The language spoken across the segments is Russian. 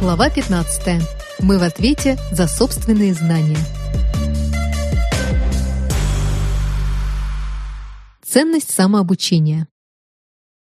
Глава 15. Мы в ответе за собственные знания. Ценность самообучения.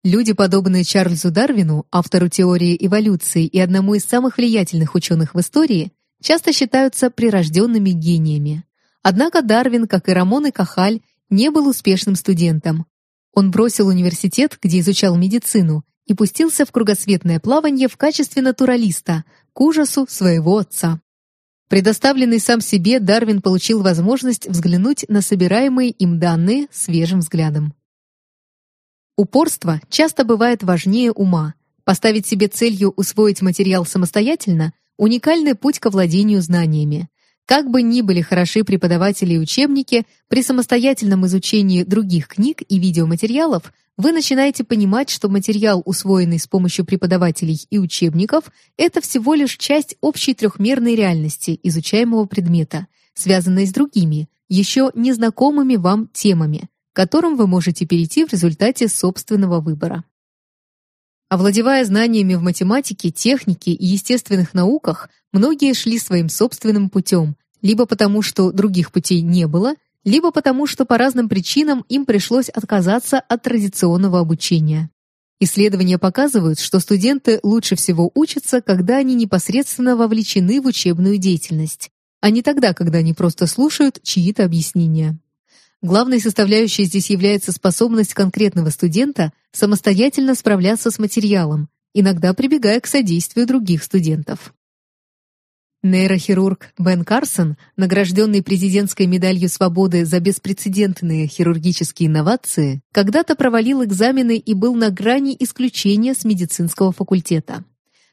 Люди, подобные Чарльзу Дарвину, автору теории эволюции и одному из самых влиятельных ученых в истории, часто считаются прирожденными гениями. Однако Дарвин, как и Рамон и Кахаль, не был успешным студентом. Он бросил университет, где изучал медицину, и пустился в кругосветное плавание в качестве натуралиста, к ужасу своего отца. Предоставленный сам себе, Дарвин получил возможность взглянуть на собираемые им данные свежим взглядом. Упорство часто бывает важнее ума. Поставить себе целью усвоить материал самостоятельно – уникальный путь к владению знаниями. Как бы ни были хороши преподаватели и учебники, при самостоятельном изучении других книг и видеоматериалов вы начинаете понимать, что материал, усвоенный с помощью преподавателей и учебников, это всего лишь часть общей трехмерной реальности изучаемого предмета, связанной с другими, еще незнакомыми вам темами, к которым вы можете перейти в результате собственного выбора. Овладевая знаниями в математике, технике и естественных науках, многие шли своим собственным путем, либо потому, что других путей не было, либо потому, что по разным причинам им пришлось отказаться от традиционного обучения. Исследования показывают, что студенты лучше всего учатся, когда они непосредственно вовлечены в учебную деятельность, а не тогда, когда они просто слушают чьи-то объяснения. Главной составляющей здесь является способность конкретного студента самостоятельно справляться с материалом, иногда прибегая к содействию других студентов. Нейрохирург Бен Карсон, награжденный президентской медалью свободы за беспрецедентные хирургические инновации, когда-то провалил экзамены и был на грани исключения с медицинского факультета.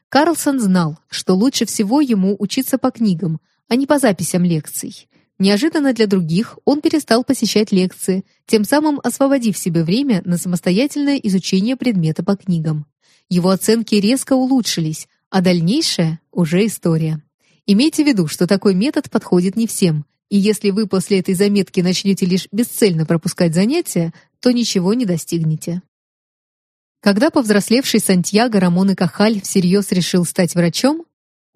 Карлсон знал, что лучше всего ему учиться по книгам, а не по записям лекций. Неожиданно для других он перестал посещать лекции, тем самым освободив себе время на самостоятельное изучение предмета по книгам. Его оценки резко улучшились, а дальнейшее уже история. Имейте в виду, что такой метод подходит не всем, и если вы после этой заметки начнете лишь бесцельно пропускать занятия, то ничего не достигнете. Когда повзрослевший Сантьяго Рамон и Кахаль всерьез решил стать врачом,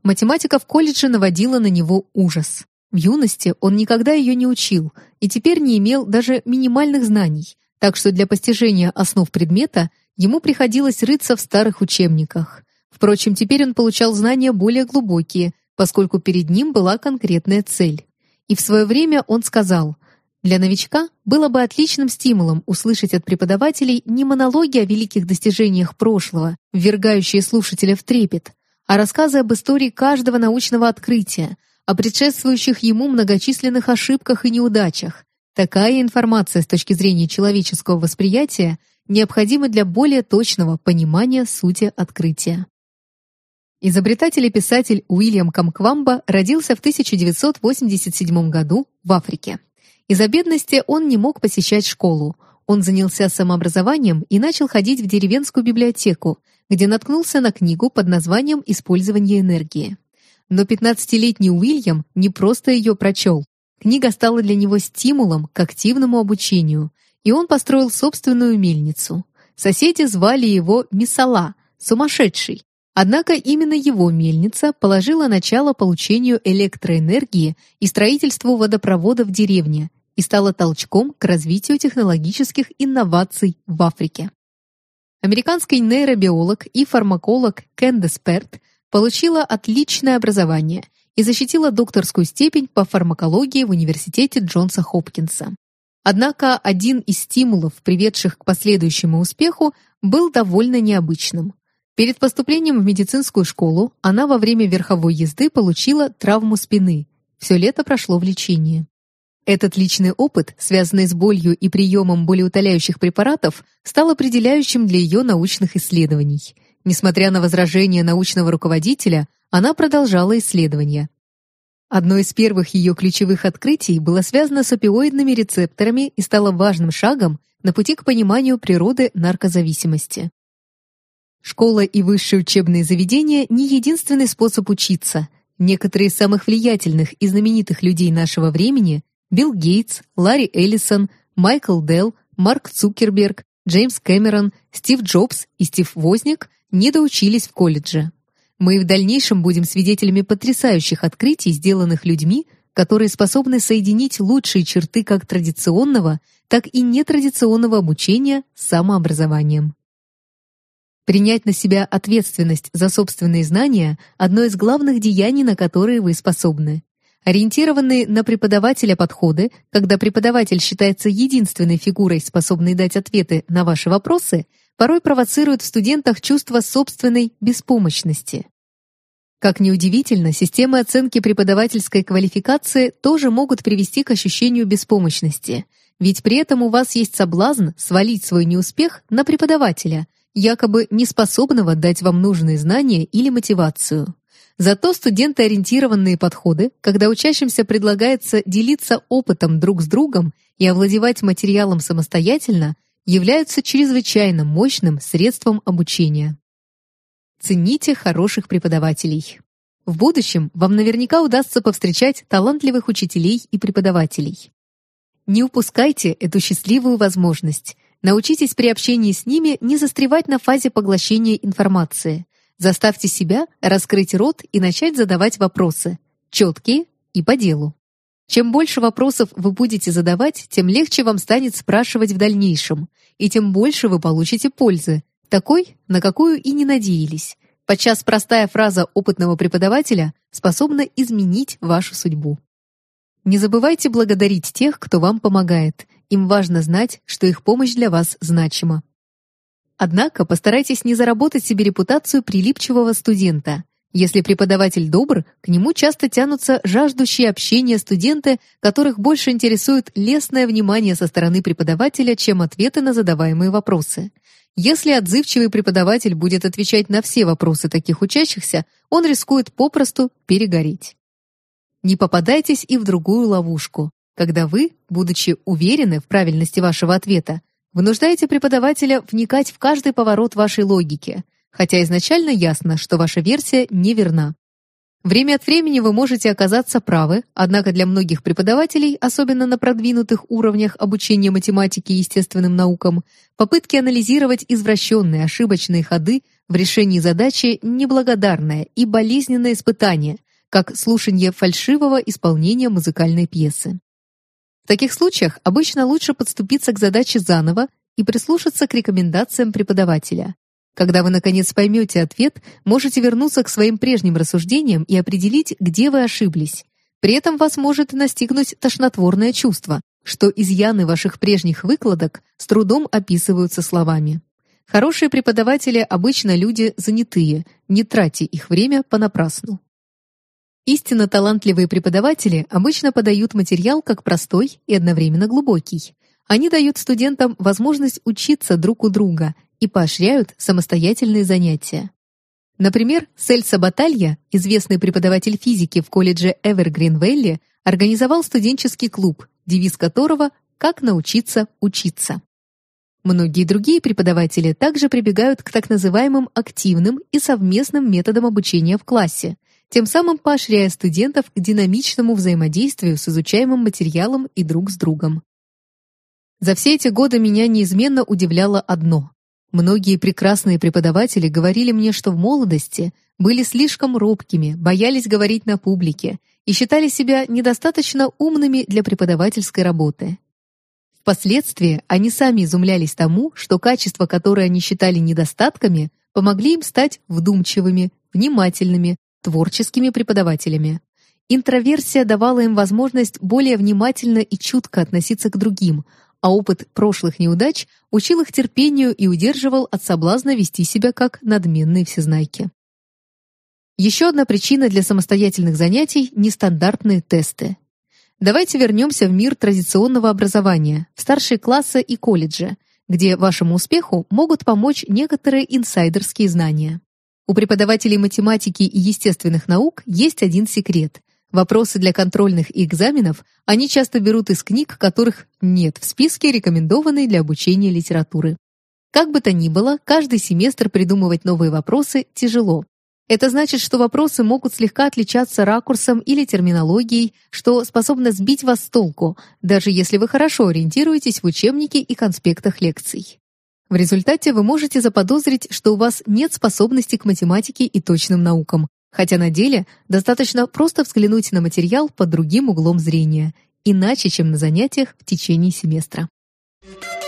математика в колледже наводила на него ужас. В юности он никогда ее не учил и теперь не имел даже минимальных знаний, так что для постижения основ предмета ему приходилось рыться в старых учебниках. Впрочем, теперь он получал знания более глубокие, поскольку перед ним была конкретная цель. И в свое время он сказал, для новичка было бы отличным стимулом услышать от преподавателей не монологи о великих достижениях прошлого, ввергающие слушателя в трепет, а рассказы об истории каждого научного открытия, о предшествующих ему многочисленных ошибках и неудачах. Такая информация с точки зрения человеческого восприятия необходима для более точного понимания сути открытия. Изобретатель и писатель Уильям Камквамба родился в 1987 году в Африке. Из-за бедности он не мог посещать школу. Он занялся самообразованием и начал ходить в деревенскую библиотеку, где наткнулся на книгу под названием «Использование энергии». Но 15-летний Уильям не просто ее прочел. Книга стала для него стимулом к активному обучению, и он построил собственную мельницу. Соседи звали его Мисала, сумасшедший. Однако именно его мельница положила начало получению электроэнергии и строительству водопровода в деревне и стала толчком к развитию технологических инноваций в Африке. Американский нейробиолог и фармаколог Кэндес Перт получила отличное образование и защитила докторскую степень по фармакологии в университете Джонса Хопкинса. Однако один из стимулов, приведших к последующему успеху, был довольно необычным. Перед поступлением в медицинскую школу она во время верховой езды получила травму спины. Все лето прошло в лечении. Этот личный опыт, связанный с болью и приемом болеутоляющих препаратов, стал определяющим для ее научных исследований. Несмотря на возражения научного руководителя, она продолжала исследования. Одно из первых ее ключевых открытий было связано с опиоидными рецепторами и стало важным шагом на пути к пониманию природы наркозависимости. Школа и высшие учебные заведения не единственный способ учиться. Некоторые из самых влиятельных и знаменитых людей нашего времени Билл Гейтс, Ларри Эллисон, Майкл Делл, Марк Цукерберг, Джеймс Кэмерон, Стив Джобс и Стив Возник не доучились в колледже. Мы в дальнейшем будем свидетелями потрясающих открытий, сделанных людьми, которые способны соединить лучшие черты как традиционного, так и нетрадиционного обучения с самообразованием. Принять на себя ответственность за собственные знания – одно из главных деяний, на которые вы способны. Ориентированные на преподавателя подходы, когда преподаватель считается единственной фигурой, способной дать ответы на ваши вопросы, порой провоцируют в студентах чувство собственной беспомощности. Как ни удивительно, системы оценки преподавательской квалификации тоже могут привести к ощущению беспомощности, ведь при этом у вас есть соблазн свалить свой неуспех на преподавателя, якобы неспособного дать вам нужные знания или мотивацию. Зато студентоориентированные подходы, когда учащимся предлагается делиться опытом друг с другом и овладевать материалом самостоятельно, являются чрезвычайно мощным средством обучения. Цените хороших преподавателей. В будущем вам наверняка удастся повстречать талантливых учителей и преподавателей. Не упускайте эту счастливую возможность. Научитесь при общении с ними не застревать на фазе поглощения информации. Заставьте себя раскрыть рот и начать задавать вопросы, четкие и по делу. Чем больше вопросов вы будете задавать, тем легче вам станет спрашивать в дальнейшем, и тем больше вы получите пользы, такой, на какую и не надеялись. Подчас простая фраза опытного преподавателя способна изменить вашу судьбу. Не забывайте благодарить тех, кто вам помогает. Им важно знать, что их помощь для вас значима. Однако постарайтесь не заработать себе репутацию прилипчивого студента. Если преподаватель добр, к нему часто тянутся жаждущие общения студенты, которых больше интересует лестное внимание со стороны преподавателя, чем ответы на задаваемые вопросы. Если отзывчивый преподаватель будет отвечать на все вопросы таких учащихся, он рискует попросту перегореть. Не попадайтесь и в другую ловушку, когда вы, будучи уверены в правильности вашего ответа, вынуждаете преподавателя вникать в каждый поворот вашей логики, хотя изначально ясно, что ваша версия неверна. Время от времени вы можете оказаться правы, однако для многих преподавателей, особенно на продвинутых уровнях обучения математике и естественным наукам, попытки анализировать извращенные ошибочные ходы в решении задачи неблагодарное и болезненное испытание, как слушание фальшивого исполнения музыкальной пьесы. В таких случаях обычно лучше подступиться к задаче заново и прислушаться к рекомендациям преподавателя. Когда вы, наконец, поймете ответ, можете вернуться к своим прежним рассуждениям и определить, где вы ошиблись. При этом вас может настигнуть тошнотворное чувство, что изъяны ваших прежних выкладок с трудом описываются словами. Хорошие преподаватели обычно люди занятые, не тратьте их время понапрасну. Истинно талантливые преподаватели обычно подают материал как простой и одновременно глубокий. Они дают студентам возможность учиться друг у друга и поощряют самостоятельные занятия. Например, Сельса Баталья, известный преподаватель физики в колледже Эвергрин-Вэлли, организовал студенческий клуб, девиз которого «Как научиться учиться». Многие другие преподаватели также прибегают к так называемым активным и совместным методам обучения в классе, тем самым поощряя студентов к динамичному взаимодействию с изучаемым материалом и друг с другом. За все эти годы меня неизменно удивляло одно. Многие прекрасные преподаватели говорили мне, что в молодости были слишком робкими, боялись говорить на публике и считали себя недостаточно умными для преподавательской работы. Впоследствии они сами изумлялись тому, что качества, которые они считали недостатками, помогли им стать вдумчивыми, внимательными, творческими преподавателями. Интроверсия давала им возможность более внимательно и чутко относиться к другим, а опыт прошлых неудач учил их терпению и удерживал от соблазна вести себя как надменные всезнайки. Еще одна причина для самостоятельных занятий – нестандартные тесты. Давайте вернемся в мир традиционного образования, в старшие классы и колледжи, где вашему успеху могут помочь некоторые инсайдерские знания. У преподавателей математики и естественных наук есть один секрет. Вопросы для контрольных и экзаменов они часто берут из книг, которых нет в списке рекомендованной для обучения литературы. Как бы то ни было, каждый семестр придумывать новые вопросы тяжело. Это значит, что вопросы могут слегка отличаться ракурсом или терминологией, что способно сбить вас с толку, даже если вы хорошо ориентируетесь в учебнике и конспектах лекций. В результате вы можете заподозрить, что у вас нет способности к математике и точным наукам, хотя на деле достаточно просто взглянуть на материал под другим углом зрения, иначе, чем на занятиях в течение семестра. Thank you.